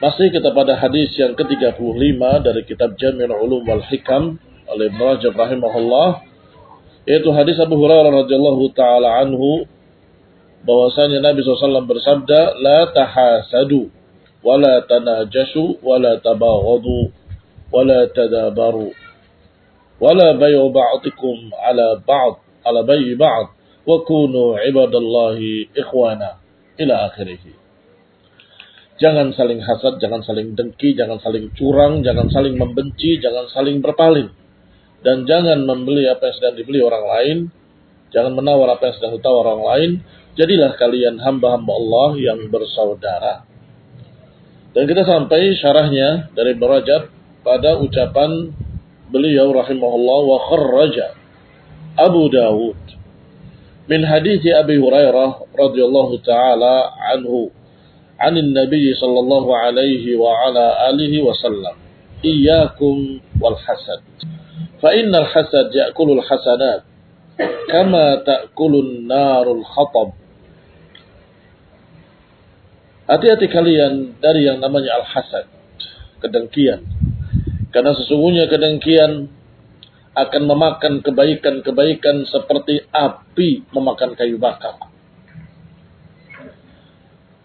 Masih kita pada hadis yang ke-35 dari kitab Jami'ul Ulum wal Hikam oleh Ibnu Rajab rahimahullah yaitu hadis Abu Hurairah radhiyallahu taala anhu bahwasanya Nabi SAW bersabda la tahasadu wa la tanajashu wa la tabaghadu wa la tadabaru wa la bayu ba'dikum ala ba'd ala bayyi ba'd wa kunu ibadallahi ikhwana ila akhirih Jangan saling hasad, jangan saling dengki, jangan saling curang, jangan saling membenci, jangan saling berpaling. Dan jangan membeli apa yang sedang dibeli orang lain. Jangan menawar apa yang sedang ditawar orang lain. Jadilah kalian hamba-hamba Allah yang bersaudara. Dan kita sampai syarahnya dari Berajab pada ucapan beliau rahimahullah wa kharraja Abu Dawud min hadis Abi Hurairah radhiyallahu taala anhu عن النبي صلى الله عليه وعلى آله وسلم إياكم والحسد فإن الحسد يأكل الحسنات كما تأكل النار الخطب Hati-hati kalian dari yang namanya al-hasad, kedengkian. Karena sesungguhnya kedengkian akan memakan kebaikan-kebaikan seperti api memakan kayu bakar.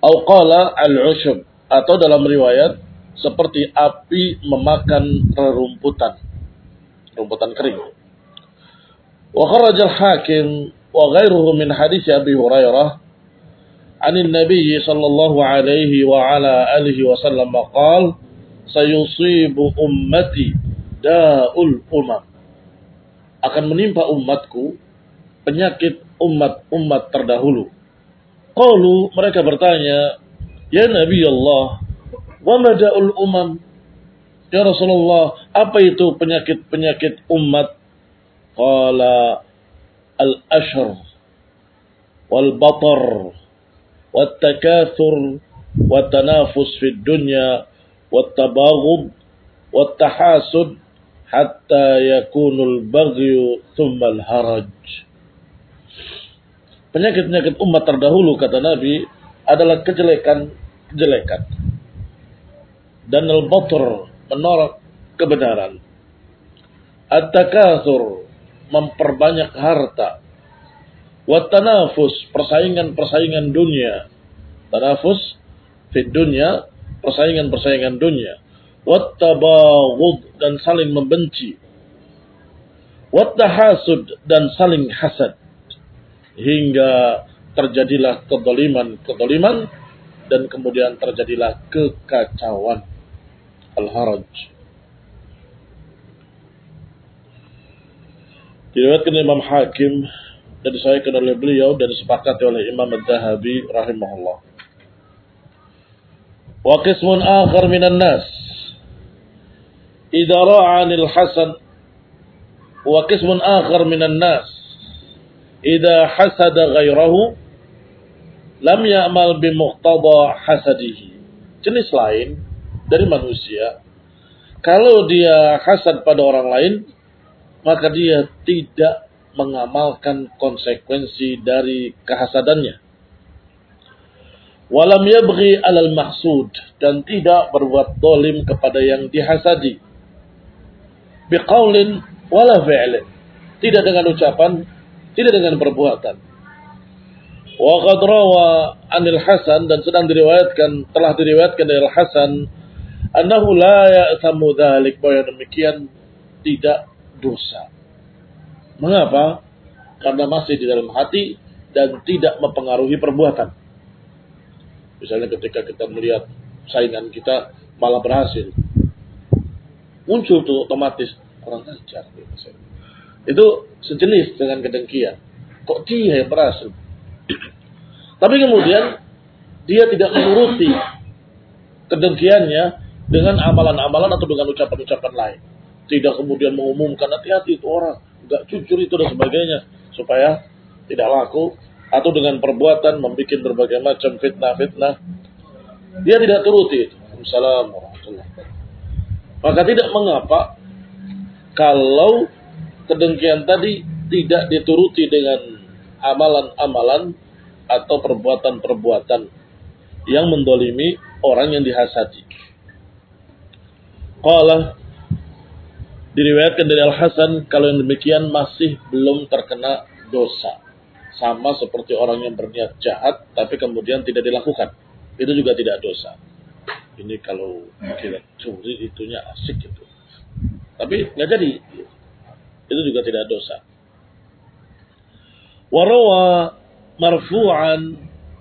Auqala al-ushub atau dalam riwayat seperti api memakan rerumputan, rumputan kering. Wa kharaj al-Hakim wa ghairuhu min hadis Abi Hurairah عن النبي صلى الله عليه وعلى آله وسلم قال سيصيب أمتي داء الأمم akan menimpa umatku penyakit umat-umat terdahulu Qalu mereka bertanya, "Ya Nabi Allah, wa mada'ul umam?" Ya Rasulullah, apa itu penyakit-penyakit umat? Qala al-ashr wal batar wat takathur wat tanafus fid dunya wat tabaghud wat tahasud hatta yakunul baghyu thumma al-haraj. Penyakit-penyakit umat terdahulu kata Nabi adalah kejelekan-kejelekan. Dan al-batr menolak kebenaran. At-takatsur memperbanyak harta. Wat tanafus persaingan-persaingan dunia. Tanafus fit dunia, persaingan-persaingan dunia. Wat tabaghud dan saling membenci. Wat tahasud dan saling hasad. Hingga terjadilah kedoliman-kedoliman dan kemudian terjadilah kekacauan. Al-Haraj. Diriwayatkan Imam Hakim dan disahkan oleh beliau dan disepakati oleh Imam Al-Zahabi rahimahullah. Wa qismun akhar minan nas idza ra'a 'anil hasan wa qismun akhar minan nas idza hasada ghairahu lam ya'mal bi muqtada hasadihi. Jenis lain dari manusia kalau dia hasad pada orang lain maka dia tidak mengamalkan konsekuensi dari kehasadannya. Walam yabghi alal mahsud dan tidak berbuat dolim kepada yang dihasadi. Biqaulin wala fi'lin. Tidak dengan ucapan, tidak dengan perbuatan. Wa qad rawa anil Hasan dan sedang diriwayatkan telah diriwayatkan dari Hasan annahu la ya'tamu dzalik bahwa demikian tidak dosa. Mengapa? Karena masih di dalam hati dan tidak mempengaruhi perbuatan. Misalnya ketika kita melihat saingan kita malah berhasil. Muncul tuh otomatis orang ajar. Itu sejenis dengan kedengkian. Kok dia yang? Tapi kemudian dia tidak menuruti kedengkiannya dengan amalan-amalan atau dengan ucapan-ucapan lain. Tidak kemudian mengumumkan hati-hati itu orang, nggak jujur itu dan sebagainya supaya tidak laku atau dengan perbuatan membuat berbagai macam fitnah-fitnah. Dia tidak turuti itu. Assalamualaikum Maka tidak mengapa kalau kedengkian tadi tidak dituruti dengan amalan-amalan atau perbuatan-perbuatan yang mendolimi orang yang dihasati. Qala Diriwayatkan dari Al-Hasan kalau yang demikian masih belum terkena dosa. Sama seperti orang yang berniat jahat tapi kemudian tidak dilakukan. Itu juga tidak dosa. Ini kalau kita curi itunya asik gitu. Tapi nggak jadi. Itu juga tidak dosa. Warawa marfu'an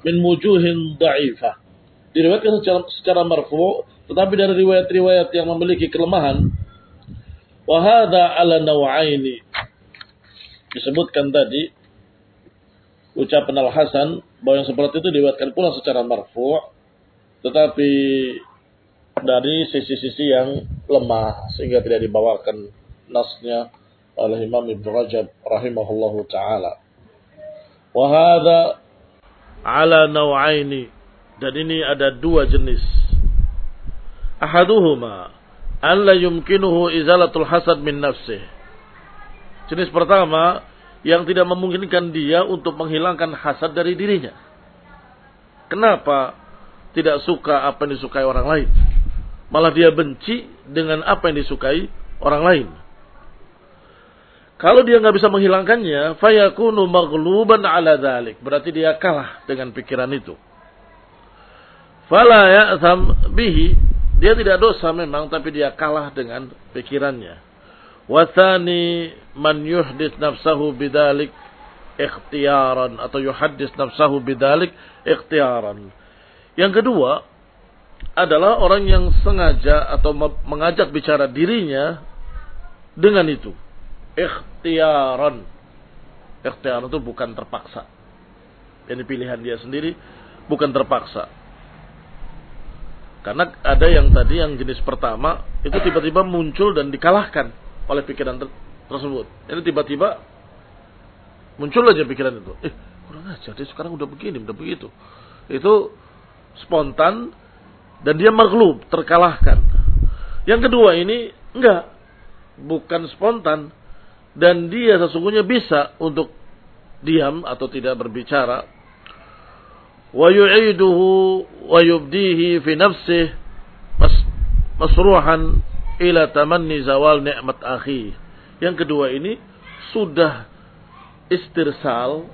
min wujuhin da'ifah. Diriwayatkan secara, secara marfu' tetapi dari riwayat-riwayat yang memiliki kelemahan Wahada ala nawaini. Disebutkan tadi ucapan Al Hasan bahwa yang seperti itu diwatkan pula secara marfu' tetapi dari sisi-sisi yang lemah sehingga tidak dibawakan nasnya oleh Imam Ibnu Rajab rahimahullahu taala. Wahada ala nawaini dan ini ada dua jenis. Ahaduhuma an la yumkinuhu izalatul hasad min nafsih. Jenis pertama yang tidak memungkinkan dia untuk menghilangkan hasad dari dirinya. Kenapa tidak suka apa yang disukai orang lain? Malah dia benci dengan apa yang disukai orang lain. Kalau dia nggak bisa menghilangkannya, fayakunu maghluban ala dhalik. Berarti dia kalah dengan pikiran itu. Fala ya'tham bihi dia tidak dosa memang tapi dia kalah dengan pikirannya. Wathani man yuhdis nafsahu bidalik ikhtiaran atau yuhaddis nafsahu bidalik ikhtiaran. Yang kedua adalah orang yang sengaja atau mengajak bicara dirinya dengan itu. Ikhtiaran. Ikhtiaran itu bukan terpaksa. Ini pilihan dia sendiri, bukan terpaksa. Karena ada yang tadi yang jenis pertama itu tiba-tiba muncul dan dikalahkan oleh pikiran ter tersebut. Ini tiba-tiba muncul aja pikiran itu. Eh, kurang aja dia sekarang udah begini, udah begitu. Itu spontan dan dia maghlub, terkalahkan. Yang kedua ini enggak, bukan spontan dan dia sesungguhnya bisa untuk diam atau tidak berbicara. Wa yu'iduhu wa yubdihi fi nafsihi masruhan ila tamanni zawal ni'mat akhi. Yang kedua ini sudah istirsal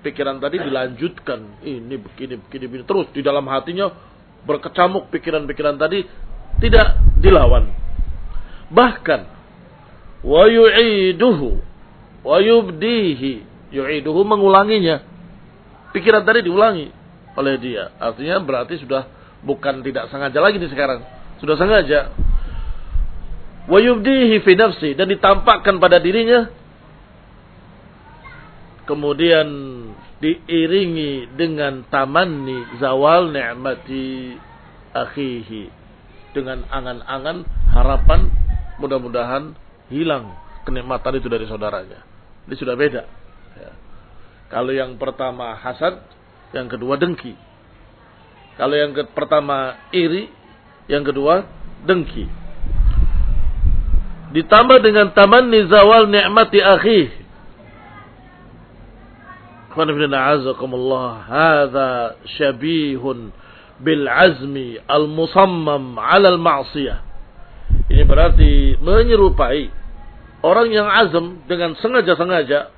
pikiran tadi dilanjutkan. Ini begini begini, begini. terus di dalam hatinya berkecamuk pikiran-pikiran tadi tidak dilawan. Bahkan wa yu'iduhu wa yu'iduhu mengulanginya. Pikiran tadi diulangi oleh dia. Artinya berarti sudah bukan tidak sengaja lagi di sekarang. Sudah sengaja. Wa yubdihi fi dan ditampakkan pada dirinya. Kemudian diiringi dengan tamanni zawal ni'mati akhihi. Dengan angan-angan harapan mudah-mudahan hilang kenikmatan itu dari saudaranya. Ini sudah beda. Ya. Kalau yang pertama hasad, yang kedua dengki. Kalau yang pertama iri, yang kedua dengki. Ditambah dengan tamanni zawal ni'mati akhihi Hadza syabihun bil azmi al musammam ala al ma'siyah. Ini berarti menyerupai orang yang azam dengan sengaja-sengaja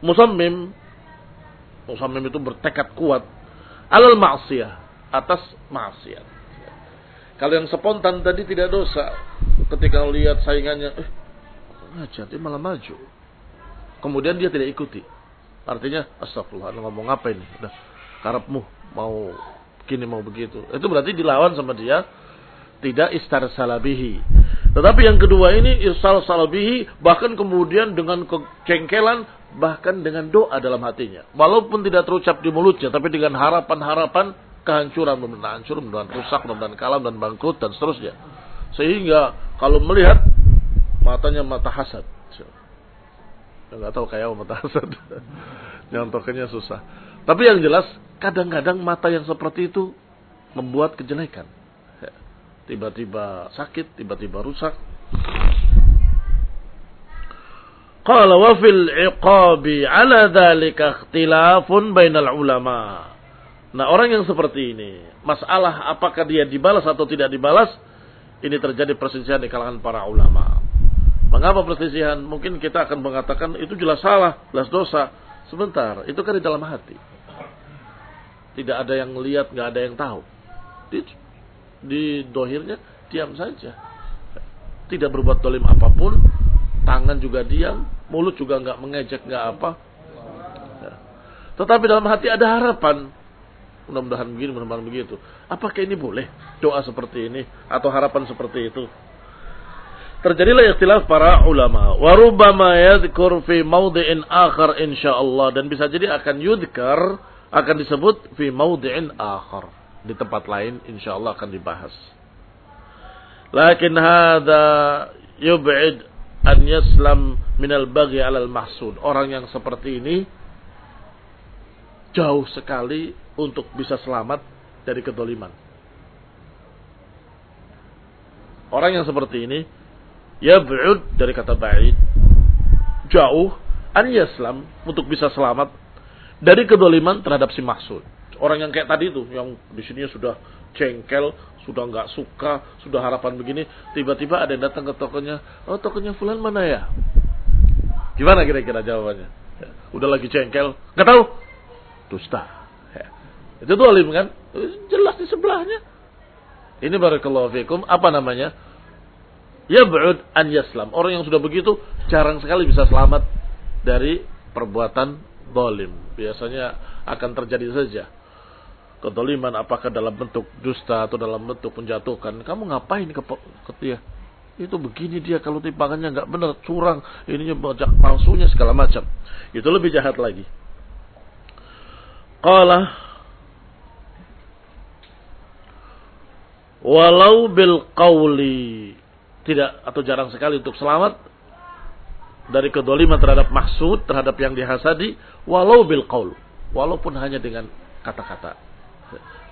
musammim musammim itu bertekad kuat alal ma'siyah atas maksiat. Kalau yang spontan tadi tidak dosa. Ketika lihat saingannya, eh, ngajar dia malah maju. Kemudian dia tidak ikuti. Artinya astagfirullah ngomong apa ini? Udah karepmu mau gini mau begitu. Itu berarti dilawan sama dia tidak istar salabihi. Tetapi yang kedua ini irsal salabihi bahkan kemudian dengan kecengkelan bahkan dengan doa dalam hatinya. Walaupun tidak terucap di mulutnya tapi dengan harapan-harapan kehancuran, mudah hancur, mudah rusak, mudah kalam dan bangkrut dan seterusnya. Sehingga kalau melihat matanya mata hasad. Enggak tahu kayak mata hasad. Nyontohnya susah. Tapi yang jelas, kadang-kadang mata yang seperti itu membuat kejelekan. Tiba-tiba sakit, tiba-tiba rusak. Qala wa fil iqabi ala dhalika ikhtilafun bainal ulama. Nah, orang yang seperti ini, masalah apakah dia dibalas atau tidak dibalas, ini terjadi perselisihan di kalangan para ulama. Mengapa perselisihan? Mungkin kita akan mengatakan itu jelas salah, jelas dosa. Sebentar, itu kan di dalam hati. Tidak ada yang lihat, nggak ada yang tahu. Di dohirnya diam saja. Tidak berbuat dolim apa pun, tangan juga diam, mulut juga nggak mengejek, nggak apa. Ya. Tetapi dalam hati ada harapan. Mudah-mudahan begini, mudah-mudahan begitu. Apakah ini boleh doa seperti ini atau harapan seperti itu? terjadilah ikhtilaf para ulama. Warubama yadhkur fi mawdi'in akhar insyaallah dan bisa jadi akan yudhkar akan disebut fi mawdi'in akhar di tempat lain insyaallah akan dibahas. Lakin hadha yub'id an yaslam min al-baghi 'ala al-mahsud. Orang yang seperti ini jauh sekali untuk bisa selamat dari kedoliman. Orang yang seperti ini yab'ud dari kata ba'id jauh an yaslam untuk bisa selamat dari kedoliman terhadap si maksud orang yang kayak tadi itu yang di sini sudah cengkel sudah nggak suka sudah harapan begini tiba-tiba ada yang datang ke tokonya oh tokonya fulan mana ya gimana kira-kira jawabannya ya, udah lagi cengkel nggak tahu dusta ya. itu dolim kan jelas di sebelahnya ini barakallahu fikum apa namanya yab'ud an yaslam. Orang yang sudah begitu jarang sekali bisa selamat dari perbuatan dolim. Biasanya akan terjadi saja. Kedoliman apakah dalam bentuk dusta atau dalam bentuk menjatuhkan. Kamu ngapain ke, ke dia? Itu begini dia kalau timbangannya nggak benar, curang, ininya bajak palsunya segala macam. Itu lebih jahat lagi. Qala walau bil qawli tidak atau jarang sekali untuk selamat dari kedoliman terhadap maksud, terhadap yang dihasadi, walau bil qaul, walaupun hanya dengan kata-kata.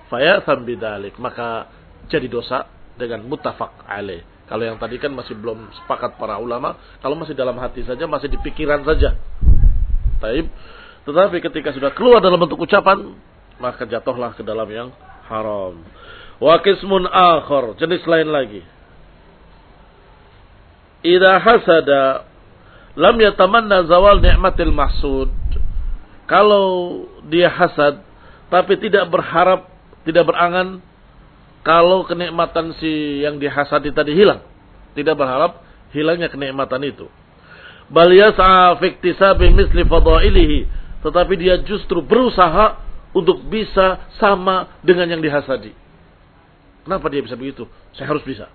Faya bidalik, maka jadi dosa dengan mutafak alaih. Kalau yang tadi kan masih belum sepakat para ulama, kalau masih dalam hati saja, masih di pikiran saja. Taib. Tetapi ketika sudah keluar dalam bentuk ucapan, maka jatuhlah ke dalam yang haram. Wa kismun jenis lain lagi idza hasada lam yatamanna zawal ni'matil mahsud. Kalau dia hasad tapi tidak berharap, tidak berangan kalau kenikmatan si yang dihasadi tadi hilang. Tidak berharap hilangnya kenikmatan itu. Bal yas'a fi iktisabi misli fadailihi, tetapi dia justru berusaha untuk bisa sama dengan yang dihasadi. Kenapa dia bisa begitu? Saya harus bisa.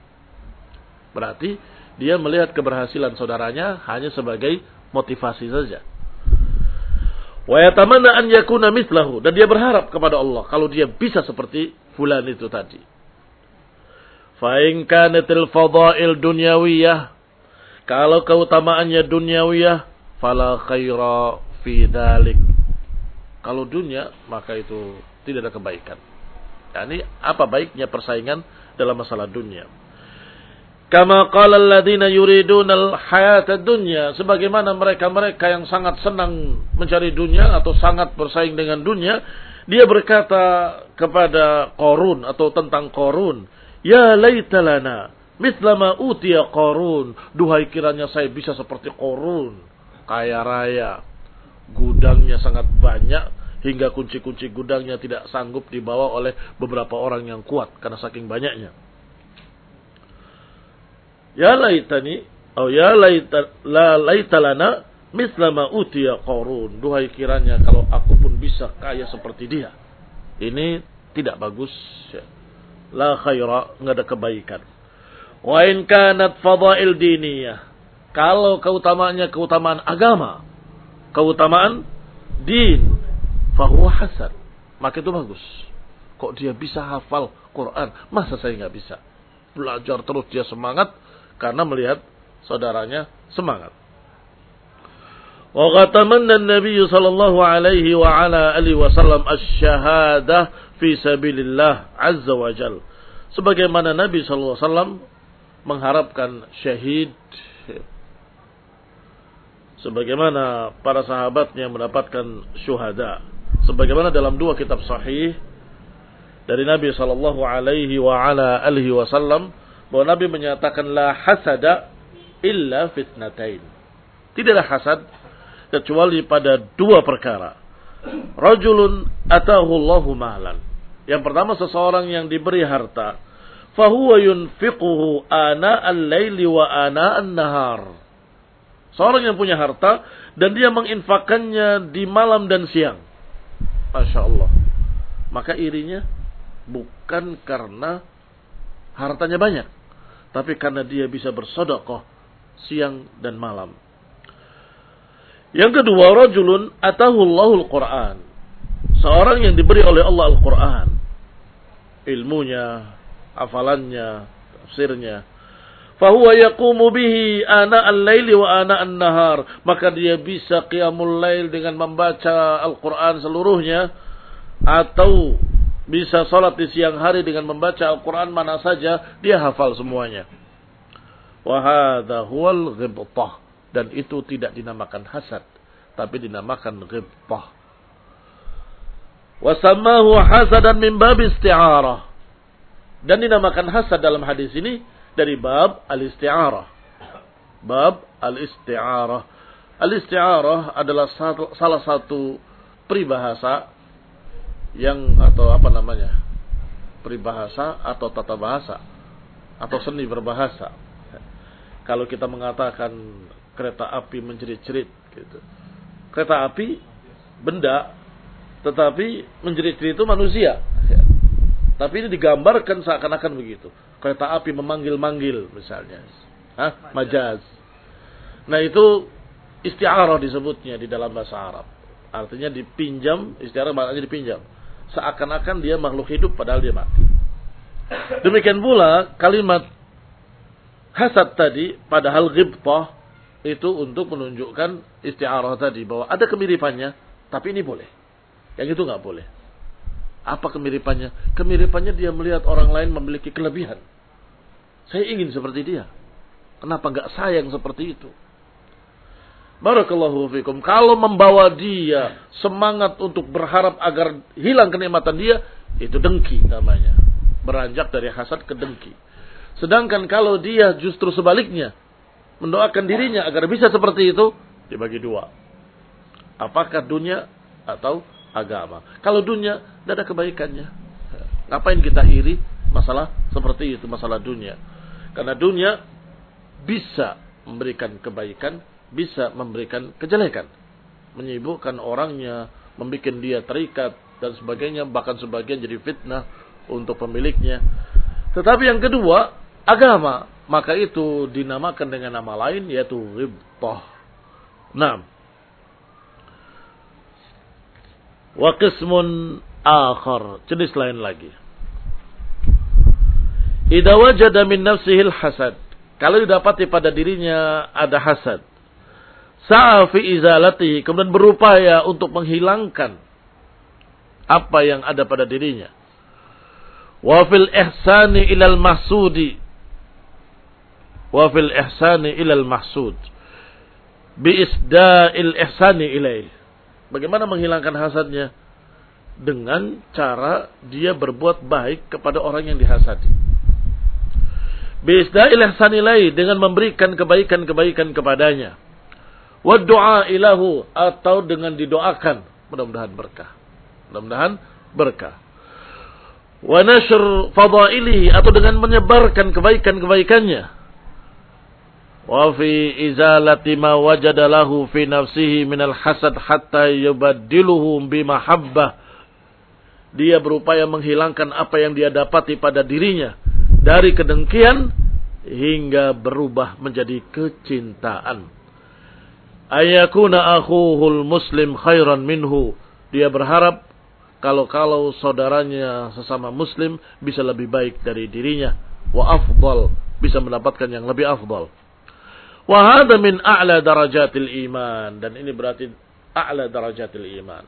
Berarti dia melihat keberhasilan saudaranya hanya sebagai motivasi saja. Wa yatamanna an yakuna mislahu dan dia berharap kepada Allah kalau dia bisa seperti fulan itu tadi. Fa in fadail dunyawiyah kalau keutamaannya dunyawiyah fala khaira fi dzalik. Kalau dunia maka itu tidak ada kebaikan. Yani apa baiknya persaingan dalam masalah dunia. Kama qala alladziina yuriduna al-hayata dunya, sebagaimana mereka-mereka yang sangat senang mencari dunia atau sangat bersaing dengan dunia, dia berkata kepada Qarun atau tentang Qarun, "Ya laitalana mislama utiya Qarun, duhai kiranya saya bisa seperti Qarun, kaya raya, gudangnya sangat banyak, hingga kunci-kunci gudangnya tidak sanggup dibawa oleh beberapa orang yang kuat karena saking banyaknya. Ya laitani atau ya laita la laitalana mislama utiya qarun. Duhai kiranya kalau aku pun bisa kaya seperti dia. Ini tidak bagus. La khaira, enggak ada kebaikan. Wa in kanat fadail diniyah. Kalau keutamaannya keutamaan agama, keutamaan din, fahuwa hasan. Maka itu bagus. Kok dia bisa hafal Quran? Masa saya nggak bisa? Belajar terus dia semangat karena melihat saudaranya semangat. Wa qatamanna Nabi sallallahu alaihi wa ala alihi wasallam asy-syahadah fi sabilillah azza wa jal. Sebagaimana Nabi sallallahu alaihi wasallam mengharapkan syahid sebagaimana para sahabatnya mendapatkan syuhada sebagaimana dalam dua kitab sahih dari Nabi sallallahu alaihi wa ala alihi wasallam bahwa Nabi menyatakan la hasada illa fitnatain. Tidaklah hasad kecuali pada dua perkara. Rajulun atahu Allahu mahlan. Yang pertama seseorang yang diberi harta, fahuwa yunfiquhu ana al-laili wa ana an-nahar. Seorang yang punya harta dan dia menginfakannya di malam dan siang. Masya Allah. Maka irinya bukan karena hartanya banyak. Tapi karena dia bisa bersodokoh siang dan malam. Yang kedua, rajulun atahullahul Quran. Seorang yang diberi oleh Allah Al-Quran. Ilmunya, hafalannya, tafsirnya. Fahuwa yaqumu bihi ana al-laili wa ana an-nahar. Maka dia bisa qiyamul lail dengan membaca Al-Quran seluruhnya. Atau bisa sholat di siang hari dengan membaca Al-Quran mana saja. Dia hafal semuanya. Huwal ghibtah. Dan itu tidak dinamakan hasad. Tapi dinamakan ghibtah. Wasamahu hasadan min bab isti'arah. Dan dinamakan hasad dalam hadis ini dari bab al-isti'arah. Bab al-isti'arah. Al-isti'arah adalah salah satu peribahasa yang atau apa namanya? Peribahasa atau tata bahasa atau seni berbahasa. Kalau kita mengatakan kereta api menjerit-jerit gitu. Kereta api benda tetapi menjerit-jerit itu manusia. Tapi ini digambarkan seakan-akan begitu. Kereta api memanggil-manggil misalnya. Hah? Majaz. Nah itu istiarah disebutnya di dalam bahasa Arab. Artinya dipinjam, istiarah maknanya dipinjam. Seakan-akan dia makhluk hidup padahal dia mati. Demikian pula kalimat hasad tadi padahal ghibtah itu untuk menunjukkan istiarah tadi bahwa ada kemiripannya tapi ini boleh. Yang itu nggak boleh. Apa kemiripannya? Kemiripannya dia melihat orang lain memiliki kelebihan. Saya ingin seperti dia. Kenapa nggak sayang seperti itu? Barakallahu fikum. Kalau membawa dia semangat untuk berharap agar hilang kenikmatan dia, itu dengki namanya. Beranjak dari hasad ke dengki. Sedangkan kalau dia justru sebaliknya, mendoakan dirinya agar bisa seperti itu dibagi dua. Apakah dunia atau agama? Kalau dunia, tidak ada kebaikannya. Ngapain kita iri masalah seperti itu, masalah dunia? Karena dunia bisa memberikan kebaikan, bisa memberikan kejelekan. Menyibukkan orangnya, membuat dia terikat dan sebagainya, bahkan sebagian jadi fitnah untuk pemiliknya. Tetapi yang kedua, agama. Maka itu dinamakan dengan nama lain yaitu ghibtah. Nah. Wa qismun akhar. Jenis lain lagi. Idza wajada min nafsihil hasad. Kalau didapati pada dirinya ada hasad. Sa'a fi izalatihi. Kemudian berupaya untuk menghilangkan apa yang ada pada dirinya. Wa fil ihsani ilal mahsudi wa fil ihsani ilal mahsud bi isda'il ihsani ilaih. Bagaimana menghilangkan hasadnya? Dengan cara dia berbuat baik kepada orang yang dihasadi. Bi isda'il ihsani ilaih dengan memberikan kebaikan-kebaikan kepadanya. Wa du'a ilahu atau dengan didoakan, mudah-mudahan berkah. Mudah-mudahan berkah. Wa nashr fadailihi atau dengan menyebarkan kebaikan-kebaikannya wa fi izalati ma wajada lahu fi nafsihi minal hasad hatta yubaddiluhu bimahabbah dia berupaya menghilangkan apa yang dia dapati pada dirinya dari kedengkian hingga berubah menjadi kecintaan ayakuna akhuhul muslim khairan minhu dia berharap kalau-kalau saudaranya sesama muslim bisa lebih baik dari dirinya wa afdal bisa mendapatkan yang lebih afdal Wahada min a'la darajatil iman. Dan ini berarti a'la darajatil iman.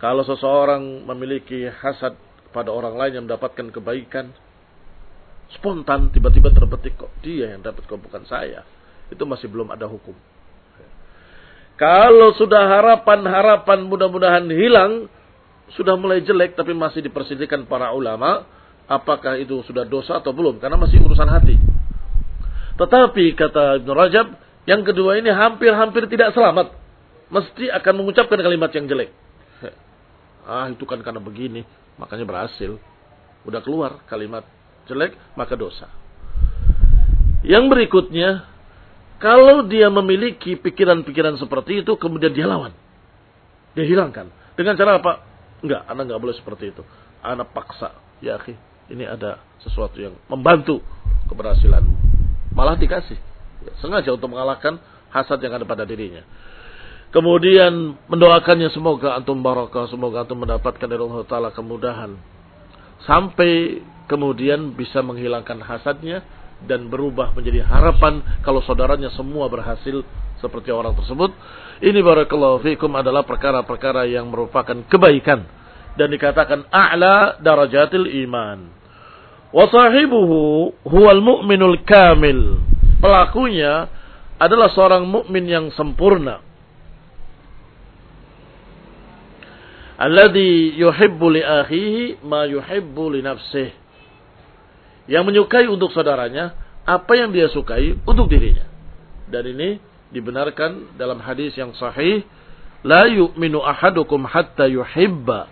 Kalau seseorang memiliki hasad pada orang lain yang mendapatkan kebaikan, spontan tiba-tiba terbetik kok dia yang dapat kok bukan saya. Itu masih belum ada hukum. Kalau sudah harapan-harapan mudah-mudahan hilang, sudah mulai jelek tapi masih dipersidikan para ulama, apakah itu sudah dosa atau belum? Karena masih urusan hati. Tetapi kata Ibn Rajab, yang kedua ini hampir-hampir tidak selamat. Mesti akan mengucapkan kalimat yang jelek. Ah itu kan karena begini, makanya berhasil. Udah keluar kalimat jelek, maka dosa. Yang berikutnya, kalau dia memiliki pikiran-pikiran seperti itu, kemudian dia lawan. Dia hilangkan. Dengan cara apa? Enggak, anak enggak boleh seperti itu. Anak paksa. Ya akhi, ini ada sesuatu yang membantu keberhasilanmu malah dikasih. Sengaja untuk mengalahkan hasad yang ada pada dirinya. Kemudian mendoakannya semoga antum barakah, semoga antum mendapatkan dari Allah Ta'ala kemudahan. Sampai kemudian bisa menghilangkan hasadnya dan berubah menjadi harapan kalau saudaranya semua berhasil seperti orang tersebut. Ini barakallahu fikum adalah perkara-perkara yang merupakan kebaikan dan dikatakan a'la darajatil iman. Wasahibuhu huwal mu'minul kamil. Pelakunya adalah seorang mukmin yang sempurna. Alladhi yuhibbu li akhihi ma yuhibbu li nafsih. Yang menyukai untuk saudaranya apa yang dia sukai untuk dirinya. Dan ini dibenarkan dalam hadis yang sahih, la yu'minu ahadukum hatta yuhibba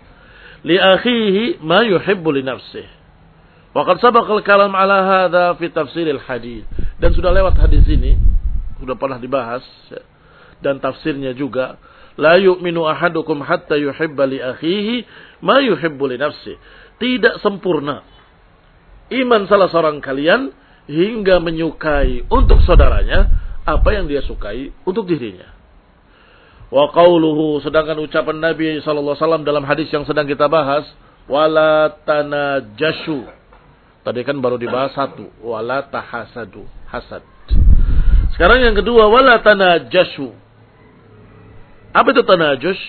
li akhihi ma yuhibbu li nafsih. Waqad sabaqal kalam ala hadha fi tafsiril hadis. Dan sudah lewat hadis ini, sudah pernah dibahas dan tafsirnya juga. La yu'minu ahadukum hatta yuhibba li akhihi ma yuhibbu li nafsi. Tidak sempurna iman salah seorang kalian hingga menyukai untuk saudaranya apa yang dia sukai untuk dirinya. Wa qauluhu sedangkan ucapan Nabi sallallahu alaihi wasallam dalam hadis yang sedang kita bahas, wala tanajashu Tadi kan baru dibahas satu. Wala tahasadu. Hasad. Sekarang yang kedua. Wala tanajashu. Apa itu tanajus?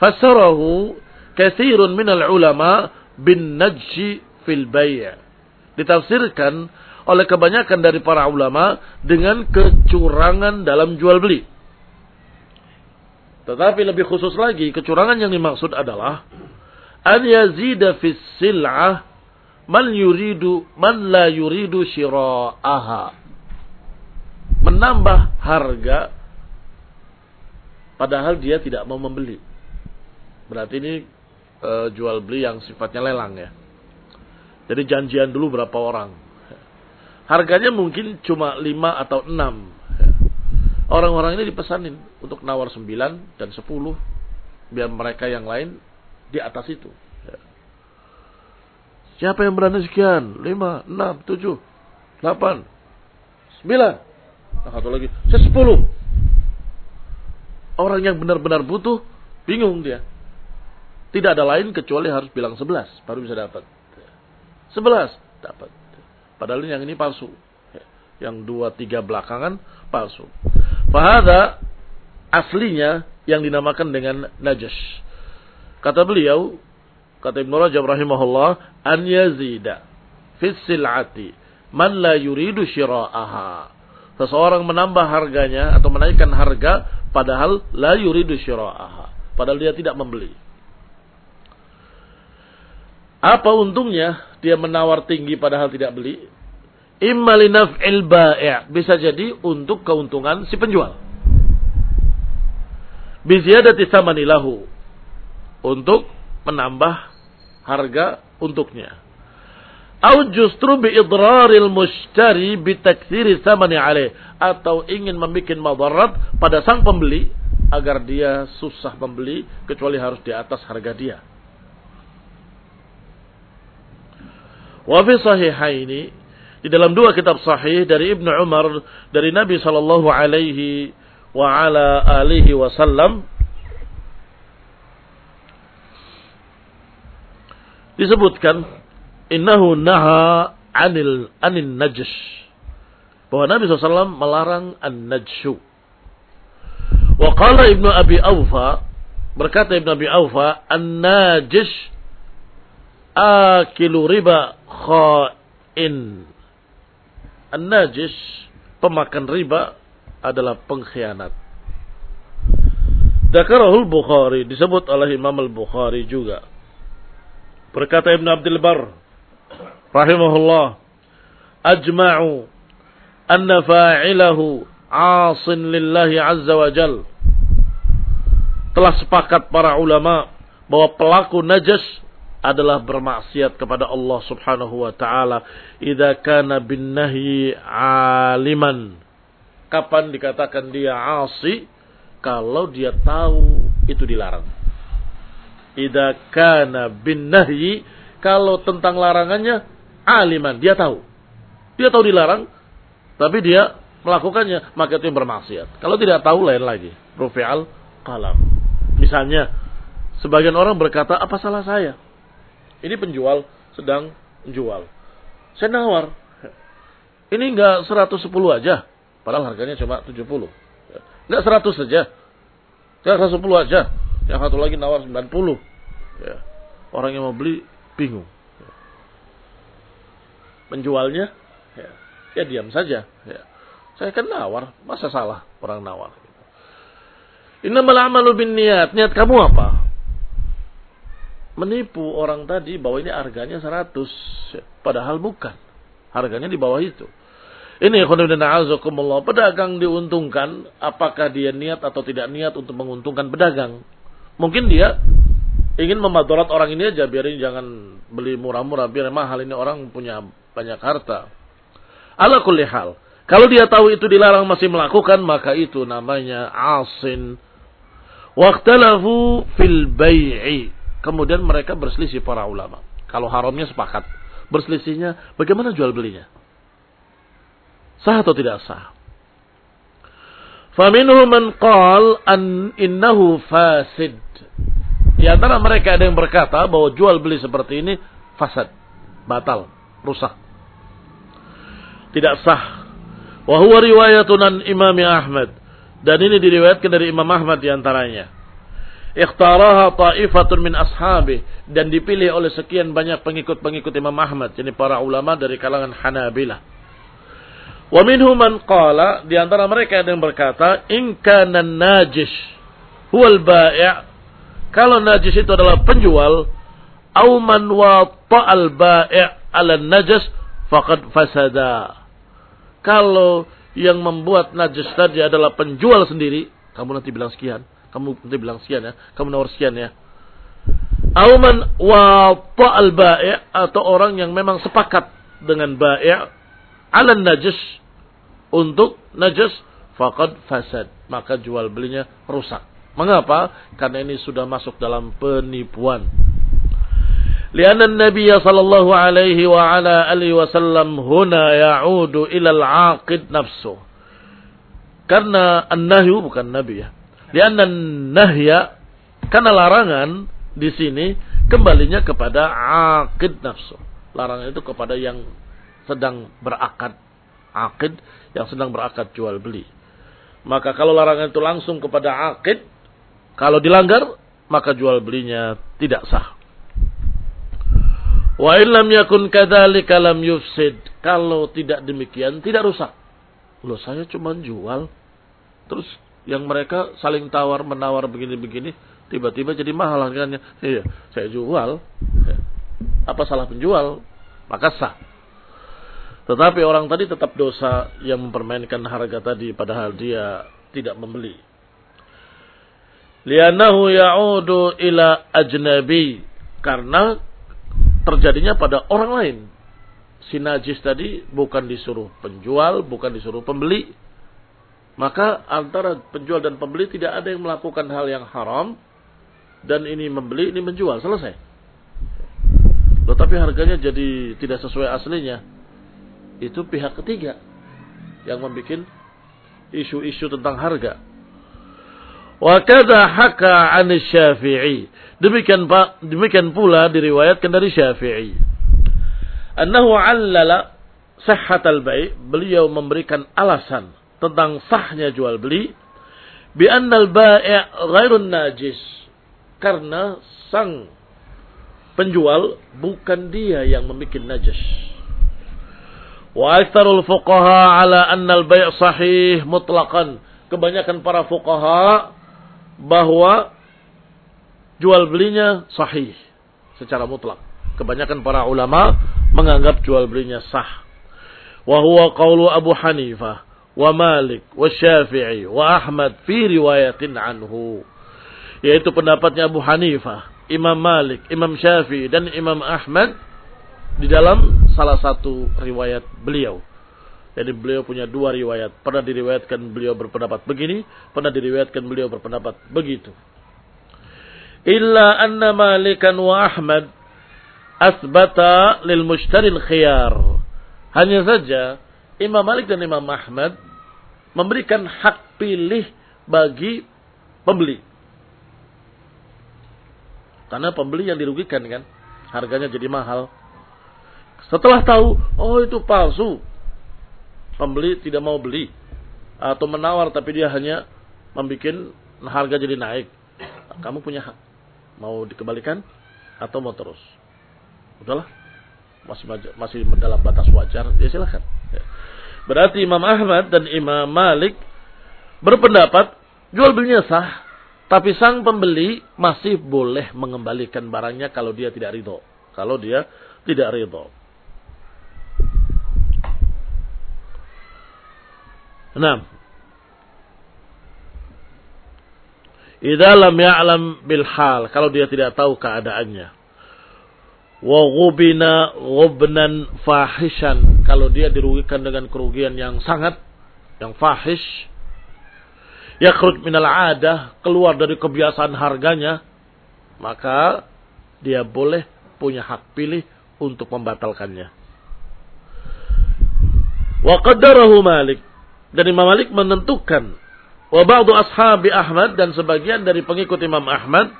Fasarahu kathirun minal ulama bin najji fil bay' Ditafsirkan oleh kebanyakan dari para ulama dengan kecurangan dalam jual beli. Tetapi lebih khusus lagi, kecurangan yang dimaksud adalah an yazida fis sil'ah man yuridu man la yuridu shira'aha menambah harga padahal dia tidak mau membeli. Berarti ini e, jual beli yang sifatnya lelang ya. Jadi janjian dulu berapa orang. Harganya mungkin cuma 5 atau 6. Orang-orang ini dipesanin untuk nawar 9 dan 10 biar mereka yang lain di atas itu. Siapa yang berani sekian? 5, 6, 7, 8, 9. Nah, satu lagi, saya 10. Orang yang benar-benar butuh, bingung dia. Tidak ada lain kecuali harus bilang 11 baru bisa dapat. 11 dapat. Padahal yang ini palsu. Yang dua tiga belakangan palsu. Fahada aslinya yang dinamakan dengan najas. Kata beliau, kata Ibnu Rajab rahimahullah, an yazida fis sil'ati man la yuridu syira'aha. Seseorang menambah harganya atau menaikkan harga padahal la yuridu syira'aha. Padahal dia tidak membeli. Apa untungnya dia menawar tinggi padahal tidak beli? Imma linaf'il bai' bisa jadi untuk keuntungan si penjual. Biziyadati samani lahu untuk menambah harga untuknya. Au justru biidraril mushtari bitakthiri samani alaih atau ingin membuat madarat pada sang pembeli agar dia susah membeli kecuali harus di atas harga dia. Wa fi sahihaini di dalam dua kitab sahih dari Ibnu Umar dari Nabi sallallahu alaihi wa ala alihi wasallam disebutkan innahu naha anil anin najsh bahwa Nabi SAW melarang an-najshu wa qala Ibnu Abi Aufa berkata Ibnu Abi Aufa an-najish akilu riba khain. An-najis, pemakan riba adalah pengkhianat. Dakarahul Bukhari disebut oleh Imam Al-Bukhari juga. Berkata Ibn Abdul Bar rahimahullah, ajma'u anna fa'ilahu 'asin lillahi azza wa jal. Telah sepakat para ulama bahwa pelaku najas adalah bermaksiat kepada Allah Subhanahu wa taala. Idza kana bin nahyi aliman. Kapan dikatakan dia asi? Kalau dia tahu itu dilarang. Idza kana bin nahyi kalau tentang larangannya aliman. Dia tahu. Dia tahu dilarang tapi dia melakukannya. Maka itu yang bermaksiat. Kalau tidak tahu lain lagi. Rufi'al qalam misalnya sebagian orang berkata apa salah saya ini penjual sedang menjual. Saya nawar. Ini enggak 110 aja. Padahal harganya cuma 70. Enggak 100 saja. Enggak 110 aja. Yang satu lagi nawar 90. Ya. Orang yang mau beli bingung. Penjualnya ya, ya diam saja. Ya. Saya kan nawar, masa salah orang nawar. Innamal amalu bin niat. Niat kamu apa? Menipu orang tadi bahwa ini harganya 100 padahal bukan. Harganya di bawah itu. Ini azakumullah pedagang diuntungkan apakah dia niat atau tidak niat untuk menguntungkan pedagang? Mungkin dia ingin memadarat orang ini aja biarin jangan beli murah-murah biar mahal ini orang punya banyak harta. Ala kulli hal kalau dia tahu itu dilarang masih melakukan maka itu namanya asin. Waqtalafu fil bai'i Kemudian mereka berselisih para ulama. Kalau haramnya sepakat. Berselisihnya bagaimana jual belinya? Sah atau tidak sah? Faminhu man qal an innahu fasid. Di antara mereka ada yang berkata bahwa jual beli seperti ini fasad, batal, rusak. Tidak sah. Wa huwa riwayatun Imam Ahmad. Dan ini diriwayatkan dari Imam Ahmad di antaranya ikhtaraha ta'ifatun min ashabi. Dan dipilih oleh sekian banyak pengikut-pengikut Imam Ahmad jadi para ulama dari kalangan Hanabilah. Wa minhum man qala di antara mereka ada yang berkata in kana najis huwal bai' kalau najis itu adalah penjual au man wata'al bai' ala najas faqad fasada. Kalau yang membuat najis tadi adalah penjual sendiri, kamu nanti bilang sekian, kamu nanti bilang sekian ya, kamu nawar sekian ya. Auman wa al bai' atau orang yang memang sepakat dengan bai' ala najis untuk najis faqad fasad, maka jual belinya rusak. Mengapa? Karena ini sudah masuk dalam penipuan. Lianna Nabi sallallahu alaihi wa ala alihi wasallam huna ya'udu ila al-aqid nafsu. Karena an-nahyu bukan Nabi ya. Lianna nahya karena larangan di sini kembalinya kepada aqid nafsu. Larangan itu kepada yang sedang berakad aqid yang sedang berakad jual beli. Maka kalau larangan itu langsung kepada aqid, kalau dilanggar maka jual belinya tidak sah. Wa illam yakun kadzalika lam yufsid. Kalau tidak demikian tidak rusak. Loh saya cuma jual. Terus yang mereka saling tawar menawar begini-begini tiba-tiba jadi mahal harganya. Iya, saya jual. Apa salah penjual? Maka sah. Tetapi orang tadi tetap dosa yang mempermainkan harga tadi padahal dia tidak membeli. Lianahu ya'udu ila ajnabi. Karena terjadinya pada orang lain. Si najis tadi bukan disuruh penjual, bukan disuruh pembeli. Maka antara penjual dan pembeli tidak ada yang melakukan hal yang haram. Dan ini membeli, ini menjual. Selesai. Loh, tapi harganya jadi tidak sesuai aslinya. Itu pihak ketiga yang membuat isu-isu tentang harga. Wa kadza haka 'an Syafi'i. Demikian Pak, demikian pula diriwayatkan dari Syafi'i. Annahu 'allala sihhatal bai', beliau memberikan alasan tentang sahnya jual beli bi annal bai' ghairun najis. Karena sang penjual bukan dia yang membuat najis. Wa aktsarul fuqaha ala anna al-bai' sahih mutlaqan. Kebanyakan para fuqaha bahwa jual belinya sahih secara mutlak. Kebanyakan para ulama menganggap jual belinya sah. Wa huwa qawlu Abu Hanifah wa Malik wa Syafi'i wa Ahmad fi riwayatin anhu. Yaitu pendapatnya Abu Hanifah, Imam Malik, Imam Syafi'i dan Imam Ahmad di dalam salah satu riwayat beliau. Jadi beliau punya dua riwayat. Pernah diriwayatkan beliau berpendapat begini, pernah diriwayatkan beliau berpendapat begitu. Illa anna Malikan wa Ahmad asbata lil mushtaril khiyar. Hanya saja Imam Malik dan Imam Ahmad memberikan hak pilih bagi pembeli. Karena pembeli yang dirugikan kan, harganya jadi mahal. Setelah tahu, oh itu palsu, pembeli tidak mau beli atau menawar tapi dia hanya membuat harga jadi naik. Kamu punya hak. Mau dikembalikan atau mau terus? Udahlah. Masih masih dalam batas wajar, ya silahkan. Ya. Berarti Imam Ahmad dan Imam Malik berpendapat jual belinya sah, tapi sang pembeli masih boleh mengembalikan barangnya kalau dia tidak ridho. Kalau dia tidak ridho. Nah. Idza lam ya'lam bil hal, kalau dia tidak tahu keadaannya. Wa ghubina fahishan, kalau dia dirugikan dengan kerugian yang sangat yang fahish. Yakhruj minal adah, keluar dari kebiasaan harganya, maka dia boleh punya hak pilih untuk membatalkannya. Wa qaddarahu Malik dan Imam Malik menentukan wa ba'du ashabi Ahmad dan sebagian dari pengikut Imam Ahmad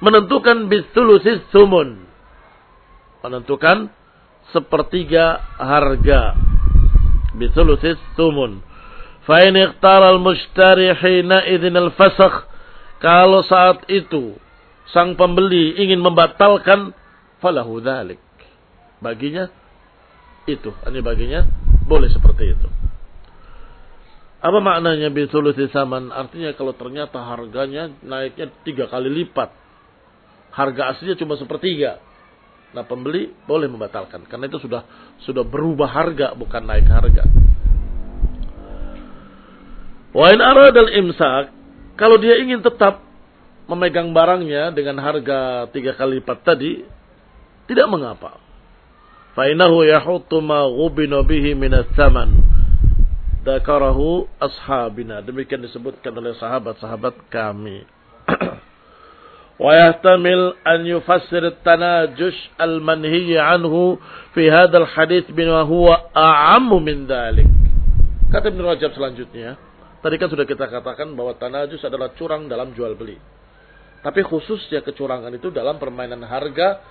menentukan bisulusis sumun. Menentukan sepertiga harga. Bisulusis sumun. Fa in ikhtara al-mushtari hina idzin al-fasakh kalau saat itu sang pembeli ingin membatalkan falahu dzalik. Baginya itu, ini baginya boleh seperti itu. Apa maknanya bisulusi saman? Artinya kalau ternyata harganya naiknya tiga kali lipat. Harga aslinya cuma sepertiga. Nah pembeli boleh membatalkan. Karena itu sudah sudah berubah harga bukan naik harga. Wa in imsak, kalau dia ingin tetap memegang barangnya dengan harga tiga kali lipat tadi, tidak mengapa. Fainahu yahuttu ma ghubina bihi minas saman. Dakarahu ashabina. Demikian disebutkan oleh sahabat-sahabat kami. ويحتمل أن يفسر التناجش المنهي عنه في هذا الحديث بما هو أعم من ذلك kata Ibn Rajab selanjutnya tadi kan sudah kita katakan bahwa tanajus adalah curang dalam jual beli tapi khususnya kecurangan itu dalam permainan harga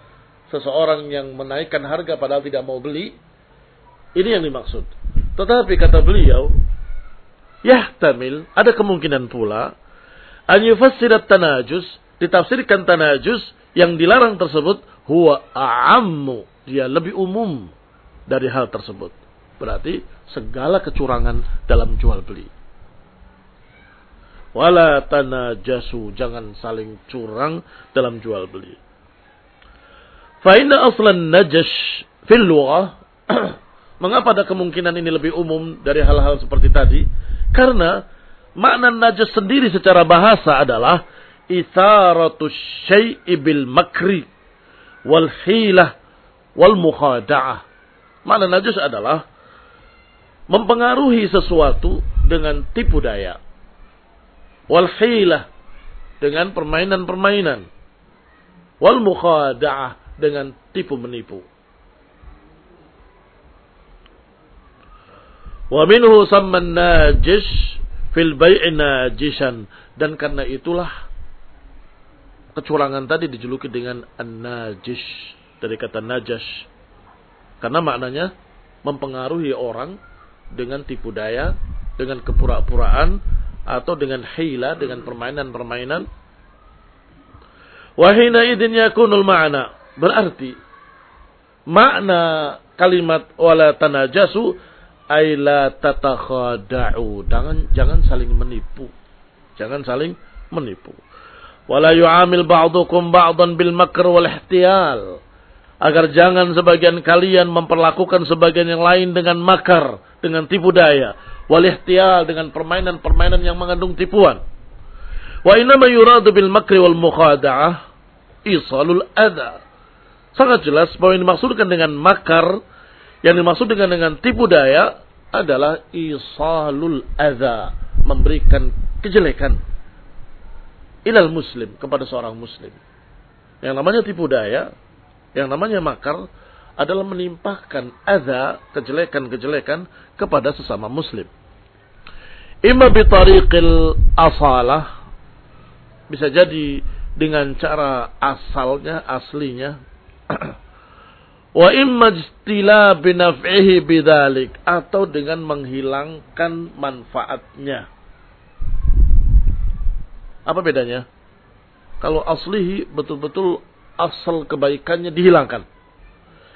seseorang yang menaikkan harga padahal tidak mau beli ini yang dimaksud tetapi kata beliau yahtamil ada kemungkinan pula an yufassirat tanajus ditafsirkan tanajus yang dilarang tersebut huwa a'ammu. Dia lebih umum dari hal tersebut. Berarti segala kecurangan dalam jual beli. Wala tanajasu jangan saling curang dalam jual beli. Fa inna aslan najash fil mengapa ada kemungkinan ini lebih umum dari hal-hal seperti tadi? Karena makna najas sendiri secara bahasa adalah itharatu syai'i bil makri wal hilah wal mukhada'ah. Makna najis adalah mempengaruhi sesuatu dengan tipu daya. Wal hilah dengan permainan-permainan. Wal mukhada'ah dengan tipu menipu. Wa minhu samman najis fil bai'i najisan dan karena itulah kecurangan tadi dijuluki dengan an-najis dari kata najas. Karena maknanya mempengaruhi orang dengan tipu daya, dengan kepura-puraan atau dengan hila, dengan permainan-permainan. Wahina idin yakunul ma'na. Berarti makna kalimat wala tanajasu ay la tatakhada'u. Jangan jangan saling menipu. Jangan saling menipu wala yu'amil ba'dukum ba'dan bil makr wal ihtiyal agar jangan sebagian kalian memperlakukan sebagian yang lain dengan makar, dengan tipu daya, wal ihtiyal dengan permainan-permainan yang mengandung tipuan. Wa inna ma yuradu bil makri wal mukhada'ah isalul adha. Sangat jelas bahwa yang dimaksudkan dengan makar, yang dimaksud dengan dengan tipu daya adalah isalul adha, memberikan kejelekan ilal muslim kepada seorang muslim. Yang namanya tipu daya, yang namanya makar adalah menimpahkan adza, kejelekan-kejelekan kepada sesama muslim. Imma bitariqil asalah bisa jadi dengan cara asalnya, aslinya. Wa imma binaf'ihi bidalik atau dengan menghilangkan manfaatnya apa bedanya? Kalau aslihi betul-betul asal kebaikannya dihilangkan.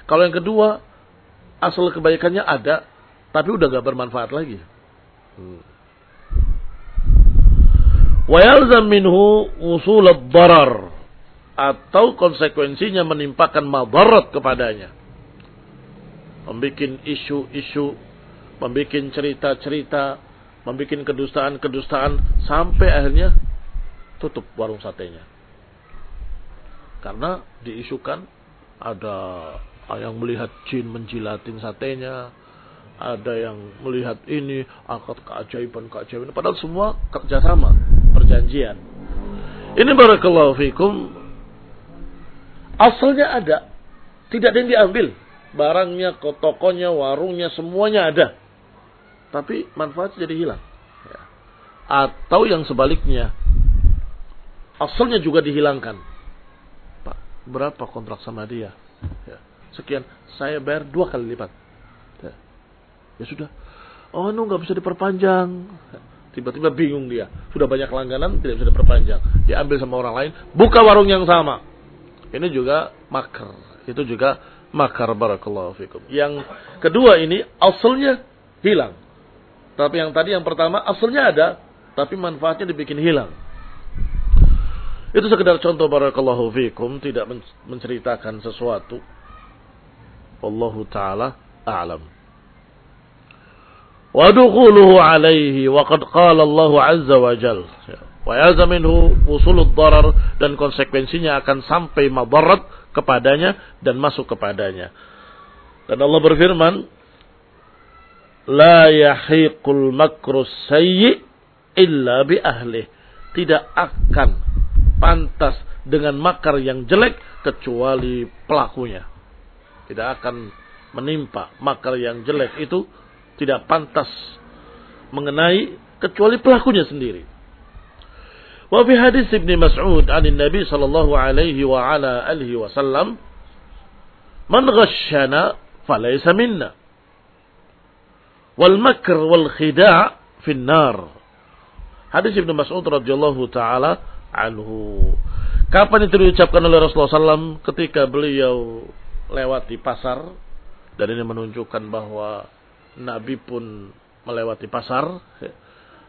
Kalau yang kedua, asal kebaikannya ada, tapi udah gak bermanfaat lagi. Hmm. Wayalzam minhu usul darar atau konsekuensinya menimpakan madarat kepadanya. Membikin isu-isu, membikin cerita-cerita, membikin kedustaan-kedustaan sampai akhirnya tutup warung satenya. Karena diisukan ada yang melihat jin menjilatin satenya, ada yang melihat ini akad keajaiban-keajaiban. Padahal semua kerjasama, perjanjian. Ini barakallahu fikum. Asalnya ada. Tidak ada yang diambil. Barangnya, tokonya, warungnya, semuanya ada. Tapi manfaat jadi hilang. Ya. Atau yang sebaliknya asalnya juga dihilangkan. Pak, berapa kontrak sama dia? Ya. Sekian, saya bayar dua kali lipat. Ya, ya sudah. Oh, no, nggak bisa diperpanjang. Tiba-tiba bingung dia. Sudah banyak langganan, tidak bisa diperpanjang. Diambil sama orang lain, buka warung yang sama. Ini juga makar. Itu juga makar barakallahu fikum. Yang kedua ini asalnya hilang. Tapi yang tadi yang pertama asalnya ada, tapi manfaatnya dibikin hilang. Itu sekedar contoh barakallahu fikum tidak menceritakan sesuatu. Wallahu taala a'lam. wa qad qala Allah azza wa wa yaza minhu usulud darar dan konsekuensinya akan sampai madarat kepadanya dan masuk kepadanya dan Allah berfirman la yahiqul makrus sayyi illa bi ahli tidak akan pantas dengan makar yang jelek kecuali pelakunya tidak akan menimpa makar yang jelek itu tidak pantas mengenai kecuali pelakunya sendiri. Wa fi hadis Ibnu Mas'ud an Nabi sallallahu alaihi wa ala alihi wasallam man ghashana falaysa minna wal makr wal khida' fi nar Hadis Ibnu Mas'ud radhiyallahu taala anhu. Kapan itu diucapkan oleh Rasulullah SAW ketika beliau lewati pasar dan ini menunjukkan bahwa Nabi pun melewati pasar.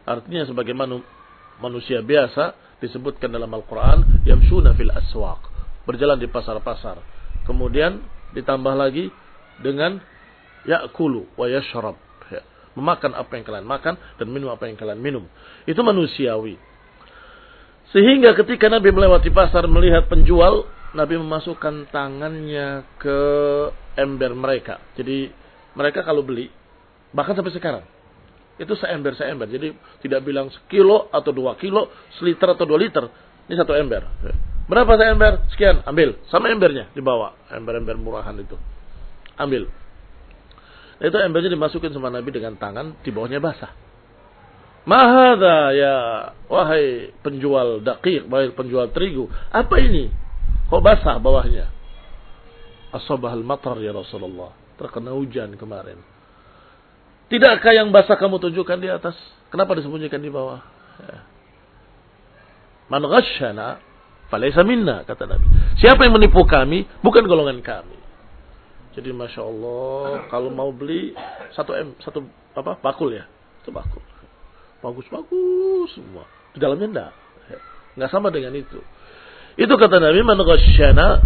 Artinya sebagaimana manusia biasa disebutkan dalam Al-Quran. Yamshuna fil aswaq. Berjalan di pasar-pasar. Kemudian ditambah lagi dengan ya'kulu wa yashrab. Memakan apa yang kalian makan dan minum apa yang kalian minum. Itu manusiawi. Sehingga ketika Nabi melewati pasar melihat penjual, Nabi memasukkan tangannya ke ember mereka. Jadi mereka kalau beli Bahkan sampai sekarang. Itu seember, seember. Jadi tidak bilang sekilo atau dua kilo, seliter atau dua liter. Ini satu ember. Berapa seember? Sekian, ambil. Sama embernya dibawa. Ember-ember murahan itu. Ambil. Nah, itu embernya dimasukin sama Nabi dengan tangan, di bawahnya basah. Mahada ya wahai penjual dakik, wahai penjual terigu. Apa ini? Kok basah bawahnya? Asabahal matar ya Rasulullah. Terkena hujan kemarin. Tidakkah yang basah kamu tunjukkan di atas? Kenapa disembunyikan di bawah? Ya. Man ghasyana falaysa minna kata Nabi. Siapa yang menipu kami bukan golongan kami. Jadi masya Allah kalau mau beli satu m satu apa bakul ya itu bakul bagus bagus semua di dalamnya enggak ya. nggak sama dengan itu itu kata Nabi man ghasyana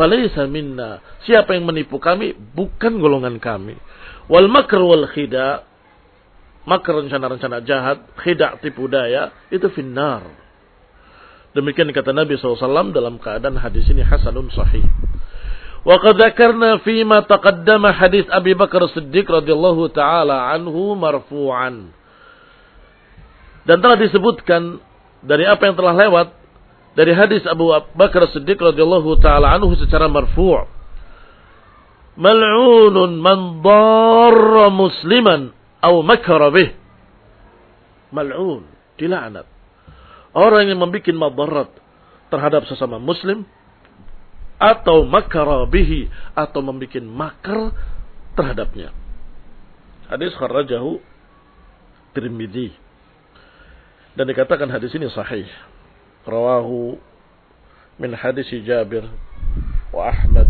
falaysa minna. Siapa yang menipu kami bukan golongan kami. Wal makr wal khida makr rencana-rencana jahat, khida tipu daya itu finnar. Demikian kata Nabi SAW dalam keadaan hadis ini hasanun sahih. Wa qad dzakarna fi ma taqaddama hadis Abi Bakar Siddiq radhiyallahu taala anhu marfu'an. Dan telah disebutkan dari apa yang telah lewat dari hadis Abu Bakar Siddiq radhiyallahu taala anhu secara marfu' mal'unun man darra musliman atau makara bih. Mal'un, dilaknat. Orang yang membuat madarat terhadap sesama muslim atau makara bihi atau membuat makar terhadapnya. Hadis kharrajahu Tirmidzi. Dan dikatakan hadis ini sahih. Rawahu min hadis Jabir wa Ahmad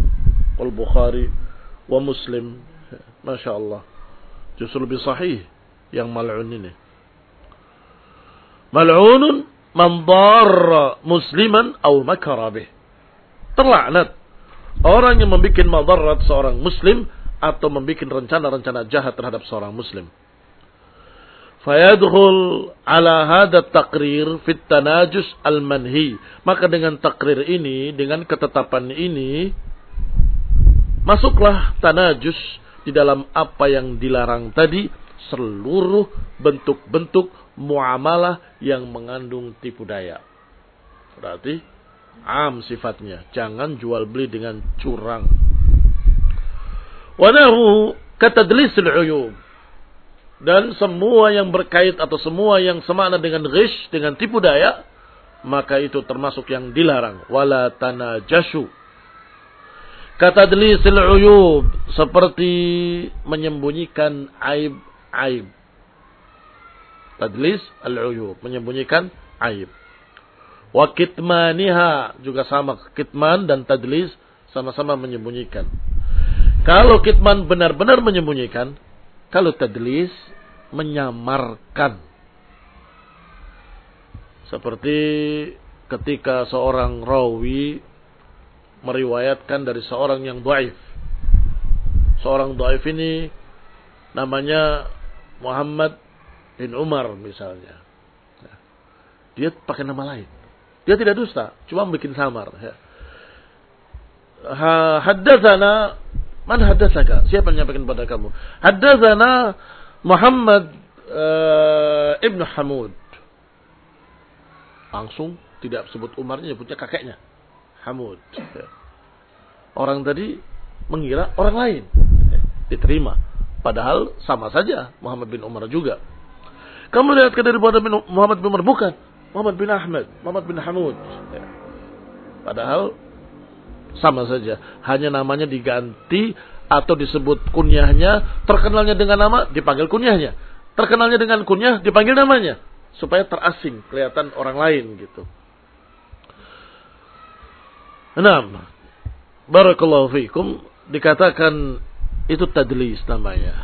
wal Bukhari wa Muslim. Masya Allah. Justru lebih sahih yang mal'un ini. Mal'unun man musliman atau makara bih. Terlaknat. Orang yang membuat madarat seorang muslim atau membuat rencana-rencana jahat terhadap seorang muslim. Fayadkhul ala hada takrir fit tanajus al-manhi. Maka dengan takrir ini, dengan ketetapan ini, Masuklah tanajus di dalam apa yang dilarang tadi seluruh bentuk-bentuk muamalah yang mengandung tipu daya. Berarti am sifatnya, jangan jual beli dengan curang. Wanahu katadlisil uyub. Dan semua yang berkait atau semua yang semakna dengan ghish, dengan tipu daya, maka itu termasuk yang dilarang. Wala tanajashu Kata delisil uyub seperti menyembunyikan aib-aib. Tadlis al-uyub, menyembunyikan aib. Wa kitmaniha juga sama, kitman dan tadlis sama-sama menyembunyikan. Kalau kitman benar-benar menyembunyikan, kalau tadlis menyamarkan. Seperti ketika seorang rawi meriwayatkan dari seorang yang dhaif. Seorang dhaif ini namanya Muhammad bin Umar misalnya. Ya. Dia pakai nama lain. Dia tidak dusta, cuma bikin samar. Ya. Man haddatsaka? Siapa yang menyampaikan pada kamu? Haddatsana Muhammad uh, Ibnu Hamud. Langsung tidak sebut Umarnya, nyebutnya kakeknya. Hamud. Orang tadi mengira orang lain. Diterima. Padahal sama saja Muhammad bin Umar juga. Kamu lihat dari Muhammad bin Umar bukan. Muhammad bin Ahmad, Muhammad bin Hamud. Padahal sama saja. Hanya namanya diganti atau disebut kunyahnya. Terkenalnya dengan nama dipanggil kunyahnya. Terkenalnya dengan kunyah dipanggil namanya. Supaya terasing, kelihatan orang lain gitu. Enam. Barakallahu fiikum. Dikatakan itu tadlis namanya.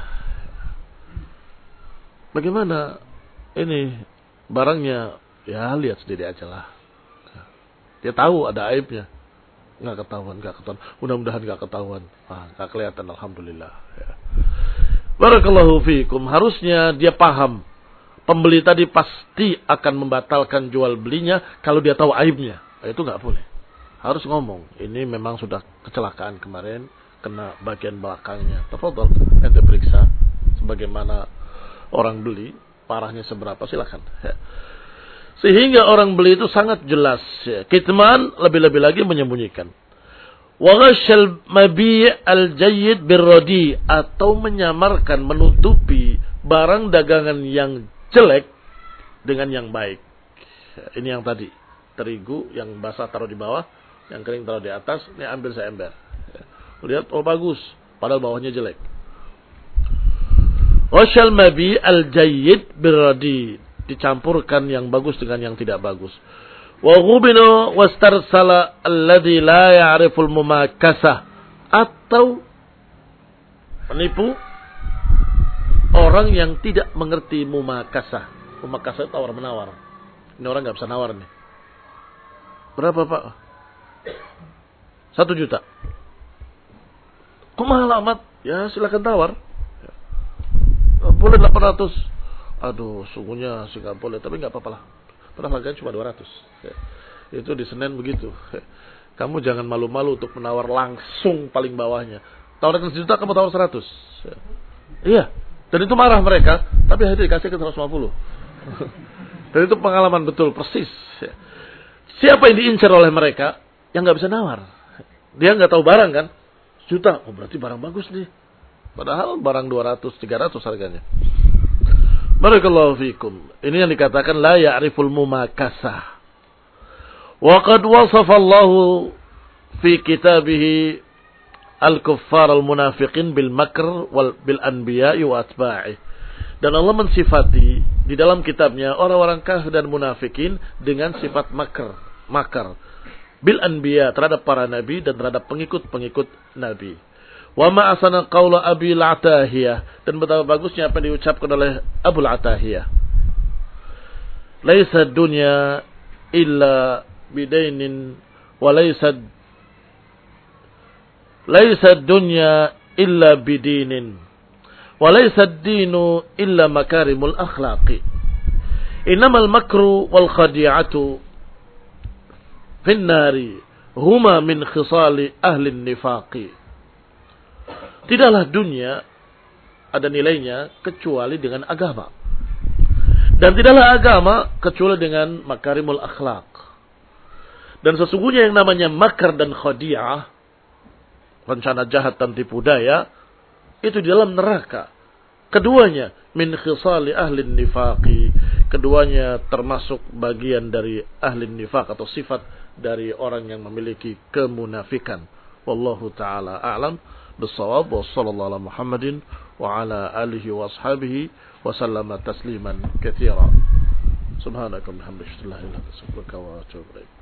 Bagaimana ini barangnya Ya lihat sendiri aja lah. Dia tahu ada aibnya. Nggak ketahuan, nggak ketahuan. Mudah-mudahan nggak ketahuan. Ah, nggak kelihatan, alhamdulillah. Ya. Barakallahu fiikum. Harusnya dia paham. Pembeli tadi pasti akan membatalkan jual belinya kalau dia tahu aibnya. Nah, itu nggak boleh. Harus ngomong. Ini memang sudah kecelakaan kemarin. Kena bagian belakangnya. Tafadhol. Ente periksa. Sebagaimana orang beli. Parahnya seberapa silakan. Ya. Sehingga orang beli itu sangat jelas. Ya. Kitman lebih-lebih lagi menyembunyikan. Waghashal mabi' al-jayyid birrodi. Atau menyamarkan, menutupi barang dagangan yang jelek dengan yang baik. Ini yang tadi. Terigu yang basah taruh di bawah. Yang kering taruh di atas. Ini ambil saya ember. Ya. Lihat, oh bagus. Padahal bawahnya jelek. Washal mabi al-jayyid birrodi dicampurkan yang bagus dengan yang tidak bagus. Wa ghubinu wastarsala alladhi la ya'riful mumakasah atau menipu orang yang tidak mengerti mumakasah. Mumakasah itu tawar menawar. Ini orang nggak bisa nawar nih. Berapa pak? Satu juta. Kok mahal amat? Ya silakan tawar. Boleh 800 aduh sungguhnya sih nggak boleh tapi nggak apa-apa lah. Padahal harganya cuma 200 ya. itu di Senin begitu. Kamu jangan malu-malu untuk menawar langsung paling bawahnya. Tawarkan sejuta kamu tawar 100 ya. iya. Dan itu marah mereka tapi akhirnya dikasih ke 150 dan itu pengalaman betul persis. Ya. siapa yang diincar oleh mereka yang nggak bisa nawar? Dia nggak tahu barang kan? Juta oh berarti barang bagus nih. Padahal barang 200 300 harganya Barakallahu fikum. Ini yang dikatakan la ya'riful mumakasah. Wa qad wasafa Allah fi kitabih al-kuffar al-munafiqin bil makr wal bil anbiya wa atba'i. Dan Allah mensifati di dalam kitabnya orang-orang kafir dan munafikin dengan sifat makr, makar bil anbiya terhadap para nabi dan terhadap pengikut-pengikut nabi. Wa ma'asana qawla Abi Al-Atahiyah. Dan betapa bagusnya apa yang diucapkan oleh Abu Al-Atahiyah. Laisa dunya illa bidainin wa laisa laisa dunya illa bidinin wa laisa dinu illa makarimul akhlaqi. Innamal makru wal khadi'atu fin nari huma min khisali ahli nifaqi. Tidaklah dunia ada nilainya kecuali dengan agama. Dan tidaklah agama kecuali dengan makarimul akhlak. Dan sesungguhnya yang namanya makar dan khadi'ah, rencana jahat dan tipu daya, itu di dalam neraka. Keduanya min khisali ahli nifaqi. Keduanya termasuk bagian dari ahli nifaq atau sifat dari orang yang memiliki kemunafikan. Wallahu ta'ala a'lam. بالصواب وصلى الله على محمد وعلى آله وأصحابه وسلم تسليما كثيرا. سبحانك اللهم أن لا إله إلا أنت أستغفرك وأتوب إليك.